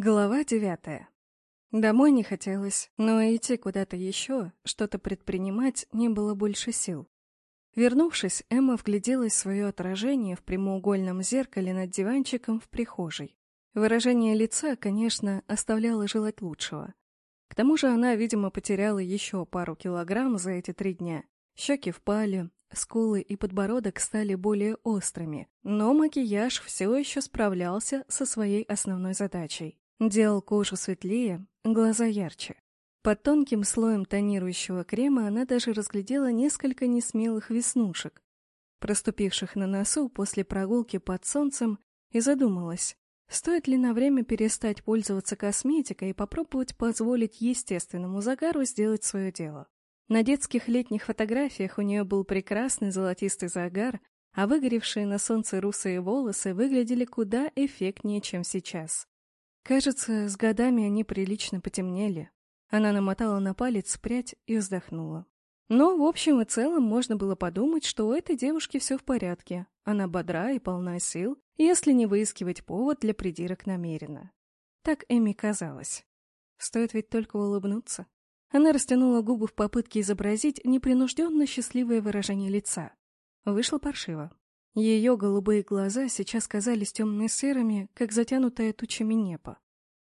Глава девятая. Домой не хотелось, но идти куда-то еще, что-то предпринимать не было больше сил. Вернувшись, Эмма вгляделась в свое отражение в прямоугольном зеркале над диванчиком в прихожей. Выражение лица, конечно, оставляло желать лучшего. К тому же она, видимо, потеряла еще пару килограмм за эти три дня. Щеки впали, скулы и подбородок стали более острыми, но макияж все еще справлялся со своей основной задачей. Делал кожу светлее, глаза ярче. Под тонким слоем тонирующего крема она даже разглядела несколько несмелых веснушек, проступивших на носу после прогулки под солнцем, и задумалась, стоит ли на время перестать пользоваться косметикой и попробовать позволить естественному загару сделать свое дело. На детских летних фотографиях у нее был прекрасный золотистый загар, а выгоревшие на солнце русые волосы выглядели куда эффектнее, чем сейчас. Кажется, с годами они прилично потемнели. Она намотала на палец прядь и вздохнула. Но, в общем и целом, можно было подумать, что у этой девушки все в порядке. Она бодра и полна сил, если не выискивать повод для придирок намеренно. Так Эми казалось. Стоит ведь только улыбнуться. Она растянула губы в попытке изобразить непринужденно счастливое выражение лица. Вышло паршиво. Ее голубые глаза сейчас казались темно-серыми, как затянутое тучами небо.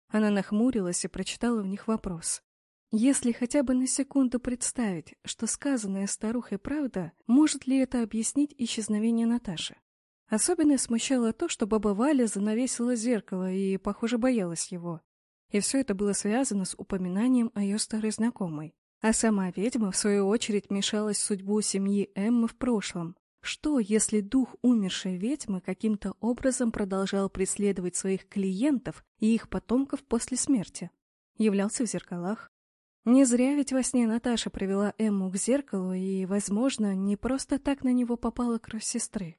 Она нахмурилась и прочитала в них вопрос. Если хотя бы на секунду представить, что сказанное старухой правда, может ли это объяснить исчезновение Наташи? Особенно смущало то, что баба Валя занавесила зеркало и, похоже, боялась его. И все это было связано с упоминанием о ее старой знакомой. А сама ведьма, в свою очередь, мешалась в судьбу семьи Эммы в прошлом. Что, если дух умершей ведьмы каким-то образом продолжал преследовать своих клиентов и их потомков после смерти? Являлся в зеркалах. Не зря ведь во сне Наташа привела Эмму к зеркалу и, возможно, не просто так на него попала кровь сестры.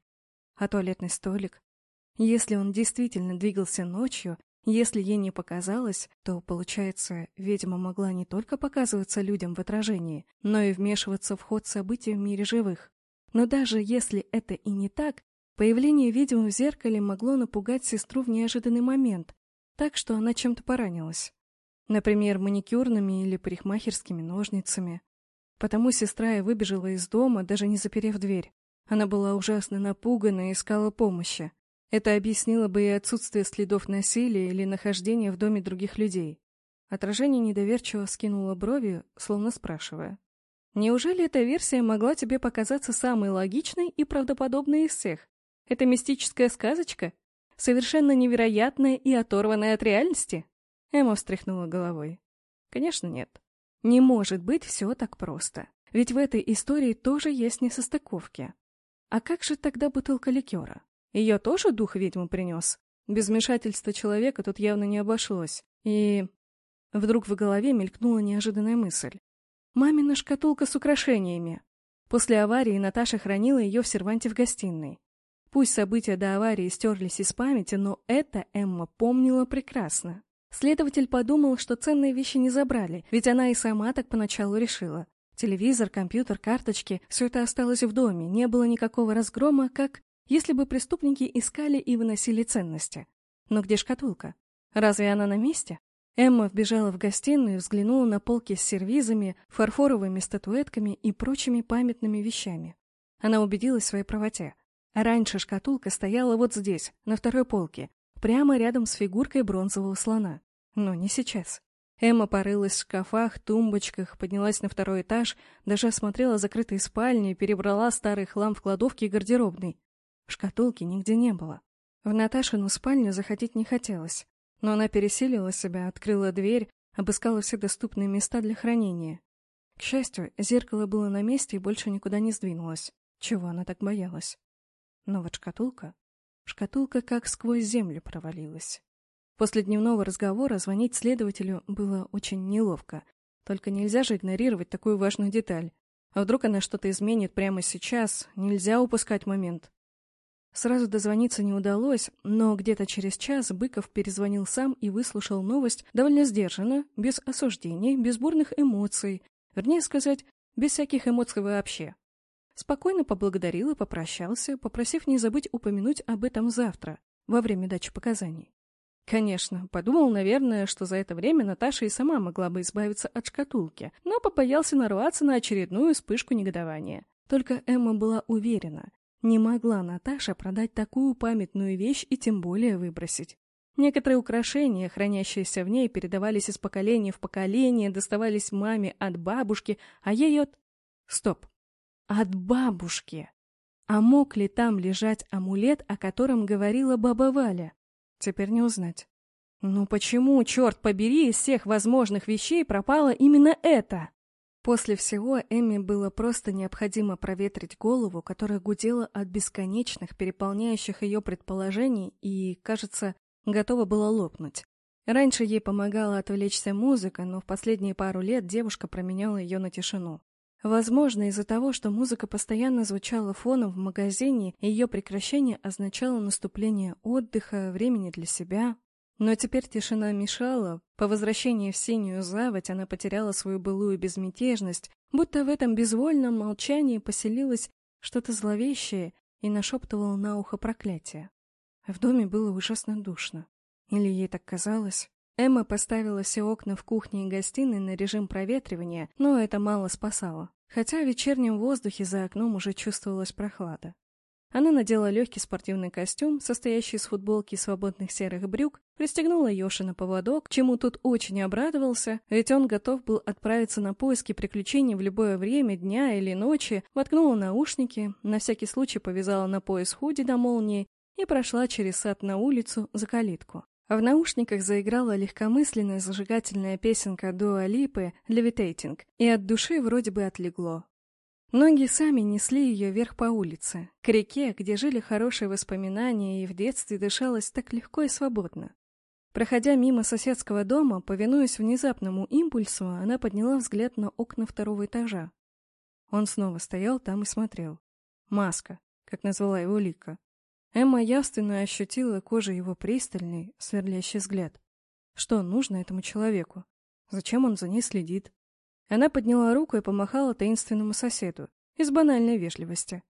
А туалетный столик? Если он действительно двигался ночью, если ей не показалось, то, получается, ведьма могла не только показываться людям в отражении, но и вмешиваться в ход событий в мире живых. Но даже если это и не так, появление ведьмы в зеркале могло напугать сестру в неожиданный момент, так что она чем-то поранилась. Например, маникюрными или парикмахерскими ножницами. Потому сестра и выбежала из дома, даже не заперев дверь. Она была ужасно напугана и искала помощи. Это объяснило бы и отсутствие следов насилия или нахождения в доме других людей. Отражение недоверчиво скинуло брови, словно спрашивая. «Неужели эта версия могла тебе показаться самой логичной и правдоподобной из всех? Это мистическая сказочка? Совершенно невероятная и оторванная от реальности?» Эмма встряхнула головой. «Конечно нет. Не может быть все так просто. Ведь в этой истории тоже есть несостыковки. А как же тогда бутылка ликера? Ее тоже дух ведьму принес? Без вмешательства человека тут явно не обошлось. И... Вдруг в голове мелькнула неожиданная мысль. Мамина шкатулка с украшениями. После аварии Наташа хранила ее в серванте в гостиной. Пусть события до аварии стерлись из памяти, но это Эмма помнила прекрасно. Следователь подумал, что ценные вещи не забрали, ведь она и сама так поначалу решила. Телевизор, компьютер, карточки — все это осталось в доме, не было никакого разгрома, как если бы преступники искали и выносили ценности. Но где шкатулка? Разве она на месте? Эмма вбежала в гостиную и взглянула на полки с сервизами, фарфоровыми статуэтками и прочими памятными вещами. Она убедилась в своей правоте. Раньше шкатулка стояла вот здесь, на второй полке, прямо рядом с фигуркой бронзового слона. Но не сейчас. Эмма порылась в шкафах, тумбочках, поднялась на второй этаж, даже осмотрела закрытые спальни, перебрала старый хлам в кладовке и гардеробной. Шкатулки нигде не было. В Наташину спальню заходить не хотелось, но она пересилила себя, открыла дверь, обыскала все доступные места для хранения. К счастью, зеркало было на месте и больше никуда не сдвинулось. Чего она так боялась? Но вот шкатулка... Шкатулка как сквозь землю провалилась. После дневного разговора звонить следователю было очень неловко. Только нельзя же игнорировать такую важную деталь. А вдруг она что-то изменит прямо сейчас? Нельзя упускать момент. Сразу дозвониться не удалось, но где-то через час Быков перезвонил сам и выслушал новость довольно сдержанно, без осуждений, без бурных эмоций, вернее сказать, без всяких эмоций вообще. Спокойно поблагодарил и попрощался, попросив не забыть упомянуть об этом завтра, во время дачи показаний. Конечно, подумал, наверное, что за это время Наташа и сама могла бы избавиться от шкатулки, но побоялся нарваться на очередную вспышку негодования. Только Эмма была уверена, не могла Наташа продать такую памятную вещь и тем более выбросить. Некоторые украшения, хранящиеся в ней, передавались из поколения в поколение, доставались маме от бабушки, а ей от... Стоп. От бабушки. А мог ли там лежать амулет, о котором говорила баба Валя? Теперь не узнать. Ну почему, черт побери, из всех возможных вещей пропало именно это? После всего Эмми было просто необходимо проветрить голову, которая гудела от бесконечных, переполняющих ее предположений и, кажется, готова была лопнуть. Раньше ей помогала отвлечься музыка, но в последние пару лет девушка променяла ее на тишину. Возможно, из-за того, что музыка постоянно звучала фоном в магазине, ее прекращение означало наступление отдыха, времени для себя. Но теперь тишина мешала. По возвращении в синюю заводь она потеряла свою былую безмятежность, будто в этом безвольном молчании поселилось что-то зловещее и нашептывало на ухо проклятие. В доме было ужасно душно. Или ей так казалось? Эмма поставила все окна в кухне и гостиной на режим проветривания, но это мало спасало. Хотя в вечернем воздухе за окном уже чувствовалась прохлада. Она надела легкий спортивный костюм, состоящий из футболки и свободных серых брюк, пристегнула Йоши на поводок, чему тут очень обрадовался, ведь он готов был отправиться на поиски приключений в любое время дня или ночи, воткнула наушники, на всякий случай повязала на пояс худи до молнии и прошла через сад на улицу за калитку. В наушниках заиграла легкомысленная зажигательная песенка Дуа Липы «Левитейтинг», и от души вроде бы отлегло. Ноги сами несли ее вверх по улице, к реке, где жили хорошие воспоминания, и в детстве дышалось так легко и свободно. Проходя мимо соседского дома, повинуясь внезапному импульсу, она подняла взгляд на окна второго этажа. Он снова стоял там и смотрел. «Маска», как назвала его Лика. Эмма явственно ощутила кожей его пристальный, сверлящий взгляд. Что нужно этому человеку? Зачем он за ней следит? Она подняла руку и помахала таинственному соседу, из банальной вежливости.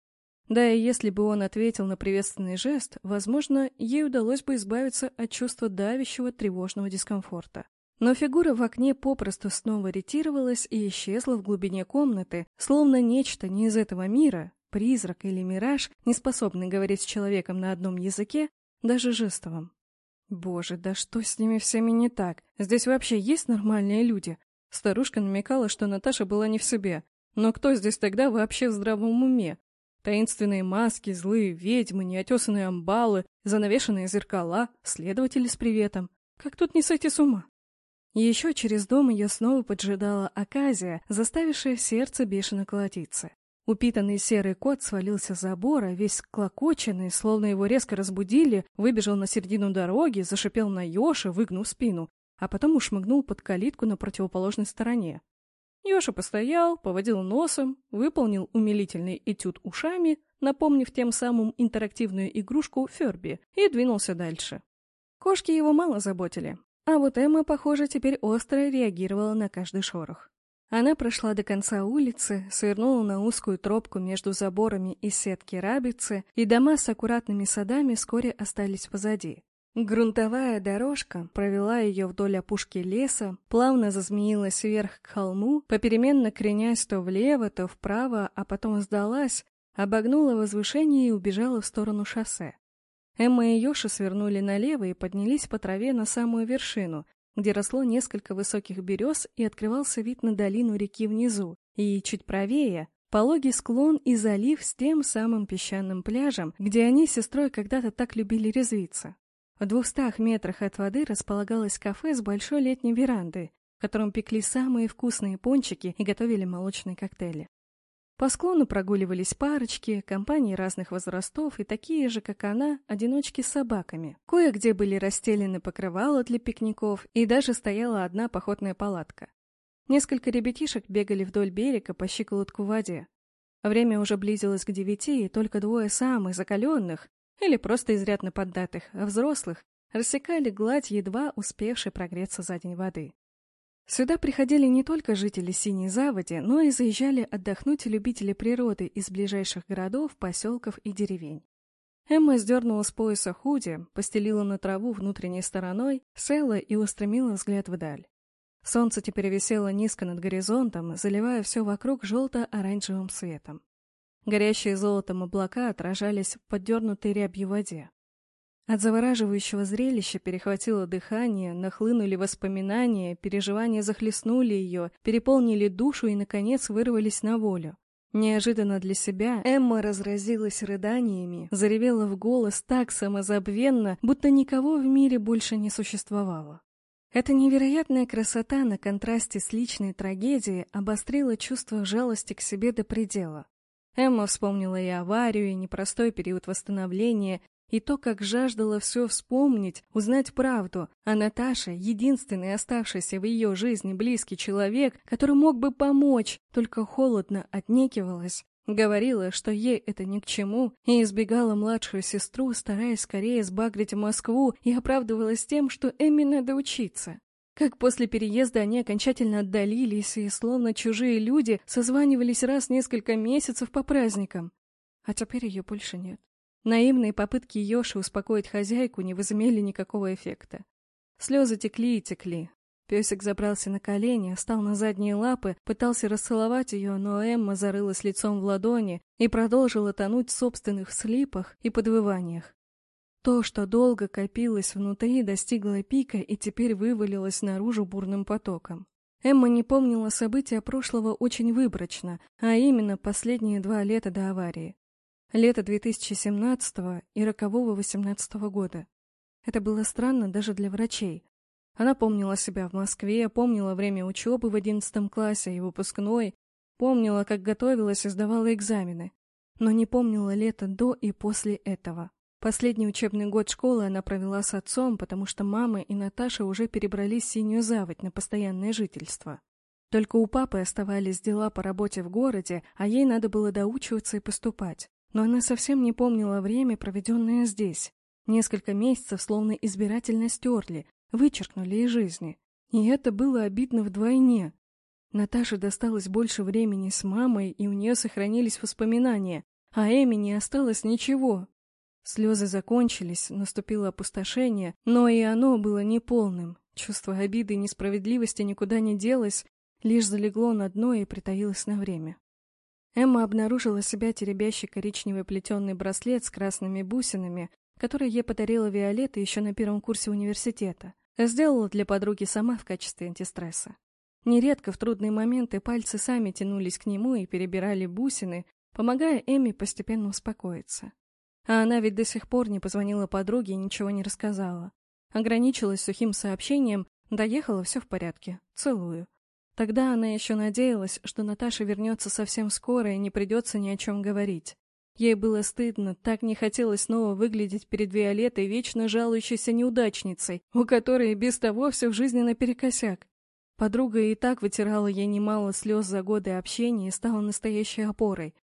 Да и если бы он ответил на приветственный жест, возможно, ей удалось бы избавиться от чувства давящего тревожного дискомфорта. Но фигура в окне попросту снова ретировалась и исчезла в глубине комнаты, словно нечто не из этого мира, призрак или мираж, не способный говорить с человеком на одном языке, даже жестовом. Боже, да что с ними всеми не так? Здесь вообще есть нормальные люди? Старушка намекала, что Наташа была не в себе. Но кто здесь тогда вообще в здравом уме? Таинственные маски, злые ведьмы, неотесанные амбалы, занавешенные зеркала, следователи с приветом. Как тут не сойти с ума? Еще через дом ее снова поджидала оказия, заставившая сердце бешено колотиться. Упитанный серый кот свалился с забора, весь клокоченный, словно его резко разбудили, выбежал на середину дороги, зашипел на Ёши, выгнув спину, а потом ушмыгнул под калитку на противоположной стороне. Ёша постоял, поводил носом, выполнил умилительный этюд ушами, напомнив тем самым интерактивную игрушку Ферби, и двинулся дальше. Кошки его мало заботили, а вот Эмма, похоже, теперь остро реагировала на каждый шорох. Она прошла до конца улицы, свернула на узкую тропку между заборами из сетки рабицы, и дома с аккуратными садами вскоре остались позади. Грунтовая дорожка провела ее вдоль опушки леса, плавно зазмеилась вверх к холму, попеременно кренясь то влево, то вправо, а потом сдалась, обогнула возвышение и убежала в сторону шоссе. Эмма и Йоша свернули налево и поднялись по траве на самую вершину, где росло несколько высоких берез и открывался вид на долину реки внизу, и чуть правее — пологий склон и залив с тем самым песчаным пляжем, где они с сестрой когда-то так любили резвиться. В двухстах метрах от воды располагалось кафе с большой летней верандой, в котором пекли самые вкусные пончики и готовили молочные коктейли. По склону прогуливались парочки, компании разных возрастов и такие же, как она, одиночки с собаками. Кое-где были расстелены покрывала для пикников, и даже стояла одна походная палатка. Несколько ребятишек бегали вдоль берега по щиколотку в воде. Время уже близилось к девяти, и только двое самых закаленных, или просто изрядно поддатых, взрослых, рассекали гладь, едва успевшей прогреться за день воды. Сюда приходили не только жители Синей Заводи, но и заезжали отдохнуть любители природы из ближайших городов, поселков и деревень. Эмма сдернула с пояса худи, постелила на траву внутренней стороной, села и устремила взгляд вдаль. Солнце теперь висело низко над горизонтом, заливая все вокруг желто-оранжевым светом. Горящие золотом облака отражались в поддернутой рябью воде. От завораживающего зрелища перехватило дыхание, нахлынули воспоминания, переживания захлестнули ее, переполнили душу и, наконец, вырвались на волю. Неожиданно для себя Эмма разразилась рыданиями, заревела в голос так самозабвенно, будто никого в мире больше не существовало. Эта невероятная красота на контрасте с личной трагедией обострила чувство жалости к себе до предела. Эмма вспомнила и аварию, и непростой период восстановления, и то, как жаждала все вспомнить, узнать правду, а Наташа — единственный оставшийся в ее жизни близкий человек, который мог бы помочь, только холодно отнекивалась, Говорила, что ей это ни к чему, и избегала младшую сестру, стараясь скорее сбагрить Москву, и оправдывалась тем, что Эмми надо учиться. Как после переезда они окончательно отдалились и, словно чужие люди, созванивались раз несколько месяцев по праздникам. А теперь ее больше нет. Наивные попытки Йоши успокоить хозяйку не возымели никакого эффекта. Слезы текли и текли, Песик забрался на колени, встал на задние лапы, пытался расцеловать ее, но Эмма зарылась лицом в ладони и продолжила тонуть в собственных слипах и подвываниях. То, что долго копилось внутри, достигло пика и теперь вывалилось наружу бурным потоком. Эмма не помнила события прошлого очень выборочно, а именно последние два лета до аварии. Лето 2017 и рокового 18 года. Это было странно даже для врачей. Она помнила себя в Москве, помнила время учебы в одиннадцатом классе и выпускной, помнила, как готовилась и сдавала экзамены, но не помнила лето до и после этого. Последний учебный год школы она провела с отцом, потому что мама и Наташа уже перебрались в Синюю Заводь на постоянное жительство. Только у папы оставались дела по работе в городе, а ей надо было доучиваться и поступать. Но она совсем не помнила время, проведенное здесь. Несколько месяцев словно избирательно стерли, вычеркнули из жизни. И это было обидно вдвойне. Наташе досталось больше времени с мамой, и у нее сохранились воспоминания, а Эми не осталось ничего. Слезы закончились, наступило опустошение, но и оно было неполным. Чувство обиды и несправедливости никуда не делось, лишь залегло на дно и притаилось на время. Эмма обнаружила себя теребящий коричневый плетеный браслет с красными бусинами, который ей подарила Виолетта еще на первом курсе университета. Сделала для подруги сама в качестве антистресса. Нередко в трудные моменты пальцы сами тянулись к нему и перебирали бусины, помогая Эми постепенно успокоиться. А она ведь до сих пор не позвонила подруге и ничего не рассказала. Ограничилась сухим сообщением «Доехала, все в порядке. Целую». Тогда она еще надеялась, что Наташа вернется совсем скоро и не придется ни о чем говорить. Ей было стыдно, так не хотелось снова выглядеть перед Виолеттой вечно жалующейся неудачницей, у которой без того все в жизни наперекосяк. Подруга и так вытирала ей немало слез за годы общения и стала настоящей опорой.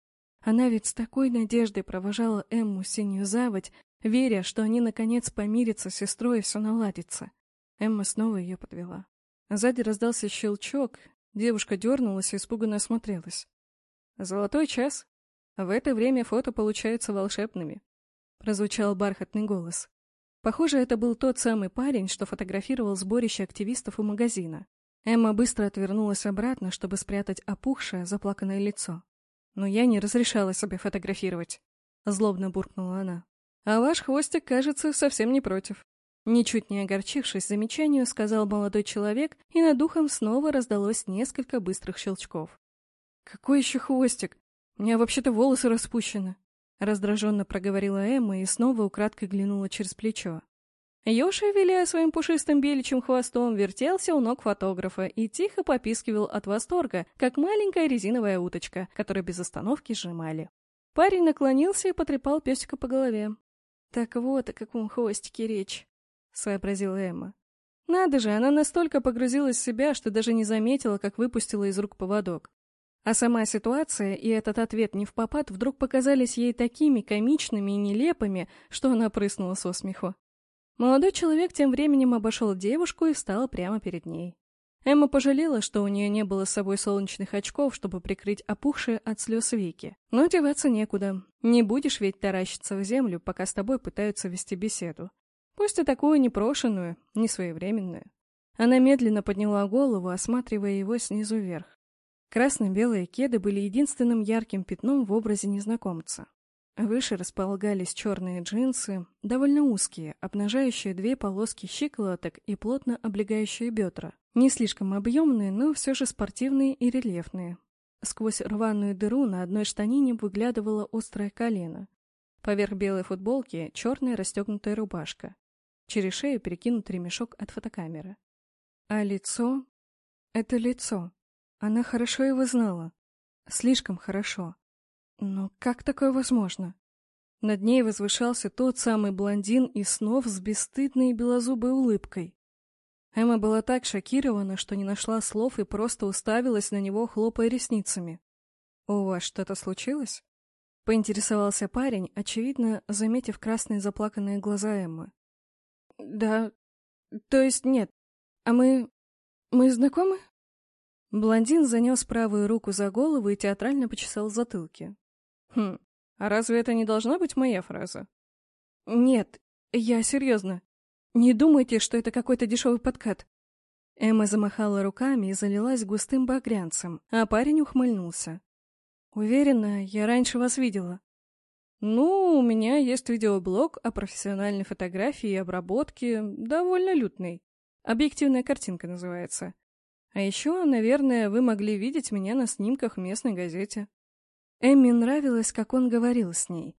Она ведь с такой надеждой провожала Эмму синюю заводь, веря, что они наконец помирятся с сестрой и все наладится. Эмма снова ее подвела. Сзади раздался щелчок, девушка дернулась и испуганно осмотрелась. «Золотой час», в это время фото получаются волшебными. Прозвучал бархатный голос. Похоже, это был тот самый парень, что фотографировал сборище активистов у магазина. Эмма быстро отвернулась обратно, чтобы спрятать опухшее, заплаканное лицо. «Но я не разрешала себе фотографировать», — злобно буркнула она. «А ваш хвостик, кажется, совсем не против». Ничуть не огорчившись замечанию, сказал молодой человек, и над духом снова раздалось несколько быстрых щелчков. «Какой еще хвостик? У меня вообще-то волосы распущены. Раздраженно проговорила Эмма и снова украдкой глянула через плечо. Ёша, виляя своим пушистым беличьим хвостом, вертелся у ног фотографа и тихо попискивал от восторга, как маленькая резиновая уточка, которую без остановки сжимали. Парень наклонился и потрепал песика по голове. «Так вот о каком хвостике речь», — сообразила Эмма. Надо же, она настолько погрузилась в себя, что даже не заметила, как выпустила из рук поводок. А сама ситуация и этот ответ не в попад вдруг показались ей такими комичными и нелепыми, что она прыснула со смеху. Молодой человек тем временем обошел девушку и встал прямо перед ней. Эмма пожалела, что у нее не было с собой солнечных очков, чтобы прикрыть опухшие от слез веки. Но деваться некуда. Не будешь ведь таращиться в землю, пока с тобой пытаются вести беседу. Пусть и такую непрошенную, не своевременную. Она медленно подняла голову, осматривая его снизу вверх. Красно-белые кеды были единственным ярким пятном в образе незнакомца. Выше располагались черные джинсы, довольно узкие, обнажающие две полоски щиколоток и плотно облегающие бедра. Не слишком объемные, но все же спортивные и рельефные. Сквозь рваную дыру на одной штанине выглядывало острое колено. Поверх белой футболки черная расстегнутая рубашка. Через шею перекинут ремешок от фотокамеры. А лицо? Это лицо. Она хорошо его знала. Слишком хорошо. Но как такое возможно? Над ней возвышался тот самый блондин из снов с бесстыдной белозубой улыбкой. Эмма была так шокирована, что не нашла слов и просто уставилась на него, хлопая ресницами. «У вас что-то случилось?» — поинтересовался парень, очевидно, заметив красные заплаканные глаза Эммы. «Да... То есть нет. А мы... мы знакомы?» Блондин занес правую руку за голову и театрально почесал затылки. «Хм, а разве это не должна быть моя фраза?» «Нет, я серьезно. Не думайте, что это какой-то дешевый подкат. Эмма замахала руками и залилась густым багрянцем, а парень ухмыльнулся. «Уверена, я раньше вас видела». «Ну, у меня есть видеоблог о профессиональной фотографии и обработке, довольно лютный. Объективная картинка называется. А еще, наверное, вы могли видеть меня на снимках в местной газете». Эмме нравилось, как он говорил с ней.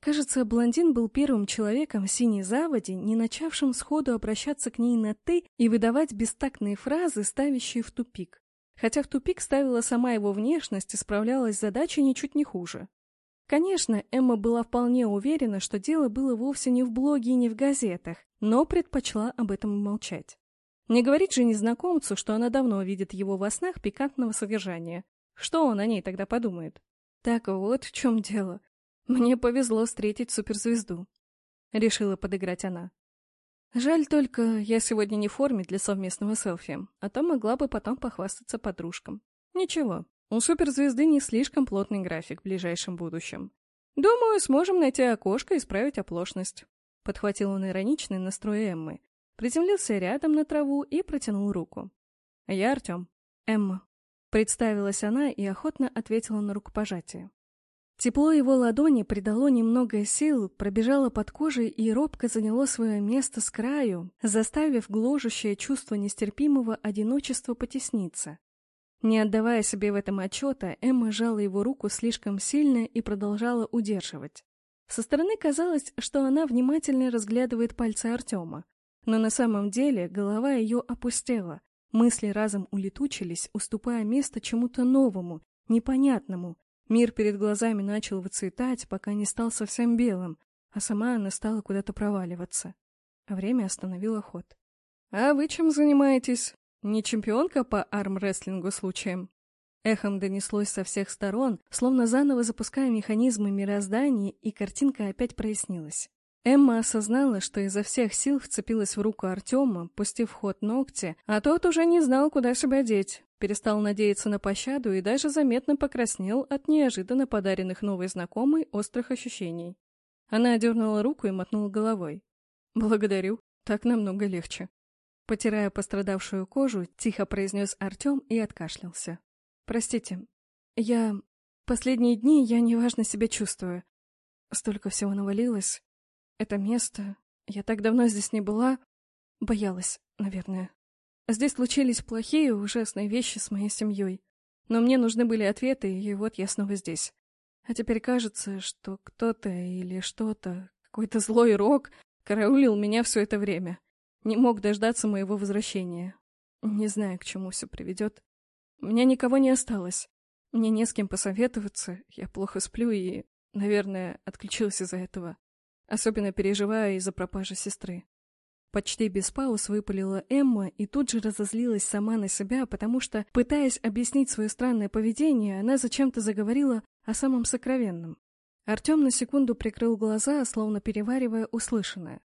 Кажется, блондин был первым человеком в синей заводе, не начавшим сходу обращаться к ней на «ты» и выдавать бестактные фразы, ставящие в тупик. Хотя в тупик ставила сама его внешность и справлялась с задачей ничуть не хуже. Конечно, Эмма была вполне уверена, что дело было вовсе не в блоге и не в газетах, но предпочла об этом молчать. Не говорит же незнакомцу, что она давно видит его во снах пикантного содержания. Что он о ней тогда подумает? Так вот в чем дело. Мне повезло встретить суперзвезду. Решила подыграть она. Жаль только, я сегодня не в форме для совместного селфи, а то могла бы потом похвастаться подружкам. Ничего, у суперзвезды не слишком плотный график в ближайшем будущем. Думаю, сможем найти окошко и исправить оплошность. Подхватил он ироничный настрой Эммы, приземлился рядом на траву и протянул руку. Я Артем. Эмма. Представилась она и охотно ответила на рукопожатие. Тепло его ладони придало немного сил, пробежало под кожей и робко заняло свое место с краю, заставив гложущее чувство нестерпимого одиночества потесниться. Не отдавая себе в этом отчета, Эмма сжала его руку слишком сильно и продолжала удерживать. Со стороны казалось, что она внимательно разглядывает пальцы Артема, но на самом деле голова ее опустела, мысли разом улетучились, уступая место чему-то новому, непонятному, Мир перед глазами начал выцветать, пока не стал совсем белым, а сама она стала куда-то проваливаться. А время остановило ход. «А вы чем занимаетесь? Не чемпионка по армрестлингу случаем?» Эхом донеслось со всех сторон, словно заново запуская механизмы мироздания, и картинка опять прояснилась. Эмма осознала, что изо всех сил вцепилась в руку Артема, пустив ход ногти, а тот уже не знал, куда себя деть, перестал надеяться на пощаду и даже заметно покраснел от неожиданно подаренных новой знакомой острых ощущений. Она одернула руку и мотнула головой. «Благодарю, так намного легче». Потирая пострадавшую кожу, тихо произнес Артем и откашлялся. «Простите, я... Последние дни я неважно себя чувствую. Столько всего навалилось. Это место... Я так давно здесь не была. Боялась, наверное. Здесь случились плохие, ужасные вещи с моей семьей. Но мне нужны были ответы, и вот я снова здесь. А теперь кажется, что кто-то или что-то, какой-то злой рок, караулил меня все это время. Не мог дождаться моего возвращения. Не знаю, к чему все приведет. У меня никого не осталось. Мне не с кем посоветоваться, я плохо сплю и, наверное, отключился из-за этого. Особенно переживаю из-за пропажи сестры. Почти без пауз выпалила Эмма и тут же разозлилась сама на себя, потому что, пытаясь объяснить свое странное поведение, она зачем-то заговорила о самом сокровенном. Артем на секунду прикрыл глаза, словно переваривая услышанное.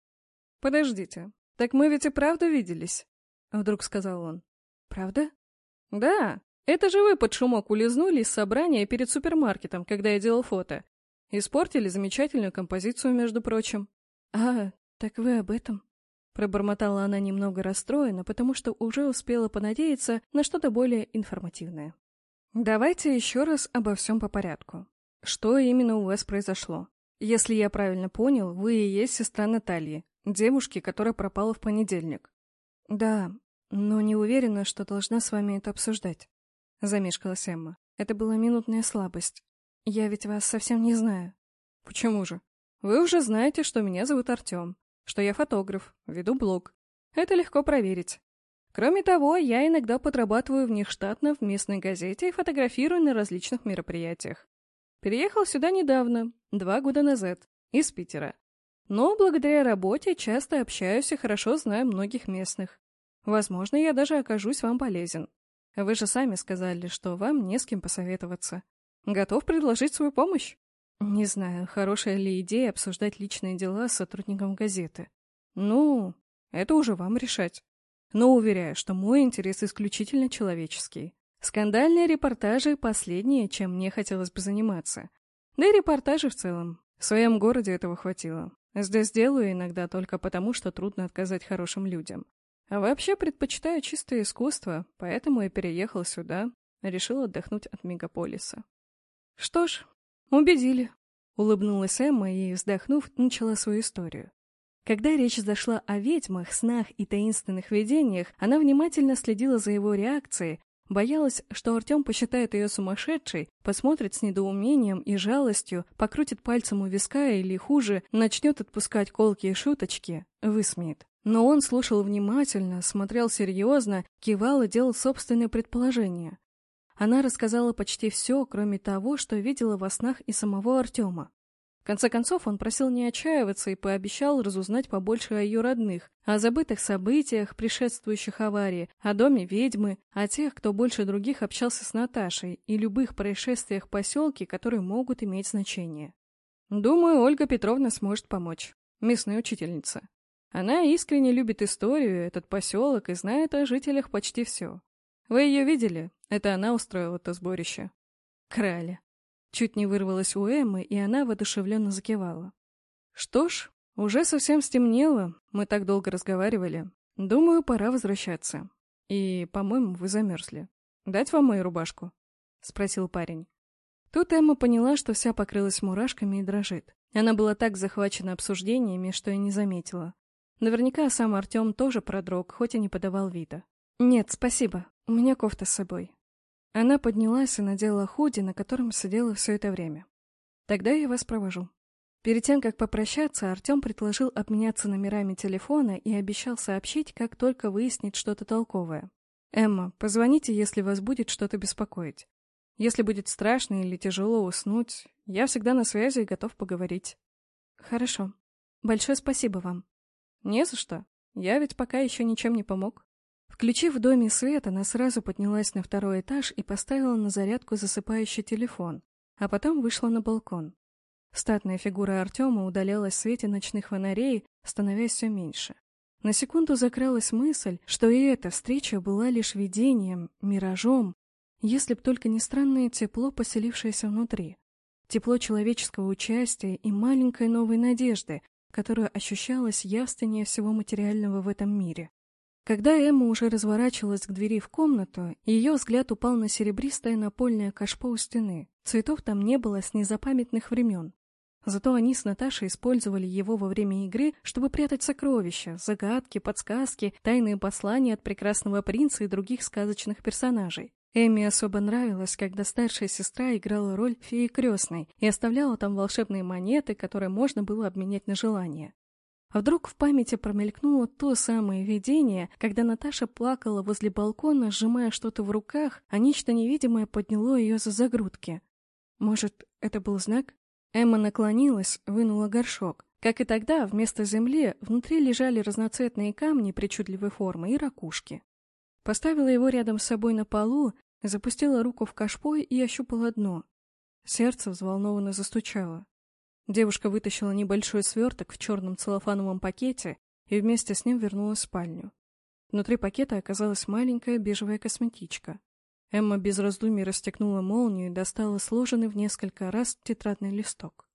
«Подождите, так мы ведь и правда виделись?» — вдруг сказал он. Правда? Да. Это же вы под шумок улизнули из собрания перед супермаркетом, когда я делал фото. Испортили замечательную композицию, между прочим. А, так вы об этом? Пробормотала она немного расстроена, потому что уже успела понадеяться на что-то более информативное. Давайте еще раз обо всем по порядку. Что именно у вас произошло? Если я правильно понял, вы и есть сестра Натальи, девушки, которая пропала в понедельник. Да, но не уверена, что должна с вами это обсуждать. Замешкалась Эмма. Это была минутная слабость. Я ведь вас совсем не знаю. Почему же? Вы уже знаете, что меня зовут Артем, что я фотограф, веду блог. Это легко проверить. Кроме того, я иногда подрабатываю внештатно в местной газете и фотографирую на различных мероприятиях. Переехал сюда недавно, два года назад, из Питера. Но благодаря работе часто общаюсь и хорошо знаю многих местных. Возможно, я даже окажусь вам полезен. Вы же сами сказали, что вам не с кем посоветоваться. Готов предложить свою помощь? Не знаю, хорошая ли идея обсуждать личные дела с сотрудником газеты. Ну, это уже вам решать но уверяю, что мой интерес исключительно человеческий. Скандальные репортажи – последнее, чем мне хотелось бы заниматься. Да и репортажи в целом. В своем городе этого хватило. Здесь делаю иногда только потому, что трудно отказать хорошим людям. А вообще предпочитаю чистое искусство, поэтому и переехал сюда, решил отдохнуть от мегаполиса. Что ж, убедили. Улыбнулась Эмма и, вздохнув, начала свою историю. Когда речь зашла о ведьмах, снах и таинственных видениях, она внимательно следила за его реакцией, боялась, что Артем посчитает ее сумасшедшей, посмотрит с недоумением и жалостью, покрутит пальцем у виска или, хуже, начнет отпускать колкие шуточки, высмеет. Но он слушал внимательно, смотрел серьезно, кивал и делал собственные предположения. Она рассказала почти все, кроме того, что видела во снах и самого Артема. В конце концов, он просил не отчаиваться и пообещал разузнать побольше о ее родных, о забытых событиях, предшествующих аварии, о доме ведьмы, о тех, кто больше других общался с Наташей, и любых происшествиях в поселке, которые могут иметь значение. Думаю, Ольга Петровна сможет помочь. Местная учительница. Она искренне любит историю, этот поселок, и знает о жителях почти все. Вы ее видели? Это она устроила то сборище. Краля. Чуть не вырвалась у Эммы, и она воодушевленно закивала. Что ж, уже совсем стемнело, мы так долго разговаривали. Думаю, пора возвращаться. И, по-моему, вы замерзли. Дать вам мою рубашку? Спросил парень. Тут Эмма поняла, что вся покрылась мурашками и дрожит. Она была так захвачена обсуждениями, что и не заметила. Наверняка сам Артем тоже продрог, хоть и не подавал вида. «Нет, спасибо. У меня кофта с собой. Она поднялась и надела худи, на котором сидела все это время. «Тогда я вас провожу». Перед тем, как попрощаться, Артем предложил обменяться номерами телефона и обещал сообщить, как только выяснит что-то толковое. «Эмма, позвоните, если вас будет что-то беспокоить. Если будет страшно или тяжело уснуть, я всегда на связи и готов поговорить». «Хорошо. Большое спасибо вам». «Не за что. Я ведь пока еще ничем не помог». Включив в доме свет, она сразу поднялась на второй этаж и поставила на зарядку засыпающий телефон, а потом вышла на балкон. Статная фигура Артема удалялась в свете ночных фонарей, становясь все меньше. На секунду закралась мысль, что и эта встреча была лишь видением, миражом, если б только не странное тепло, поселившееся внутри. Тепло человеческого участия и маленькой новой надежды, которая ощущалась явственнее всего материального в этом мире. Когда Эмма уже разворачивалась к двери в комнату, ее взгляд упал на серебристое напольное кашпо у стены. Цветов там не было с незапамятных времен. Зато они с Наташей использовали его во время игры, чтобы прятать сокровища, загадки, подсказки, тайные послания от прекрасного принца и других сказочных персонажей. Эмми особо нравилось, когда старшая сестра играла роль феи крестной и оставляла там волшебные монеты, которые можно было обменять на желание. А вдруг в памяти промелькнуло то самое видение, когда Наташа плакала возле балкона, сжимая что-то в руках, а нечто невидимое подняло ее за загрудки. Может, это был знак? Эмма наклонилась, вынула горшок. Как и тогда, вместо земли внутри лежали разноцветные камни причудливой формы и ракушки. Поставила его рядом с собой на полу, запустила руку в кашпо и ощупала дно. Сердце взволнованно застучало. Девушка вытащила небольшой сверток в черном целлофановом пакете и вместе с ним вернулась в спальню. Внутри пакета оказалась маленькая бежевая косметичка. Эмма без раздумий расстегнула молнию и достала сложенный в несколько раз тетрадный листок.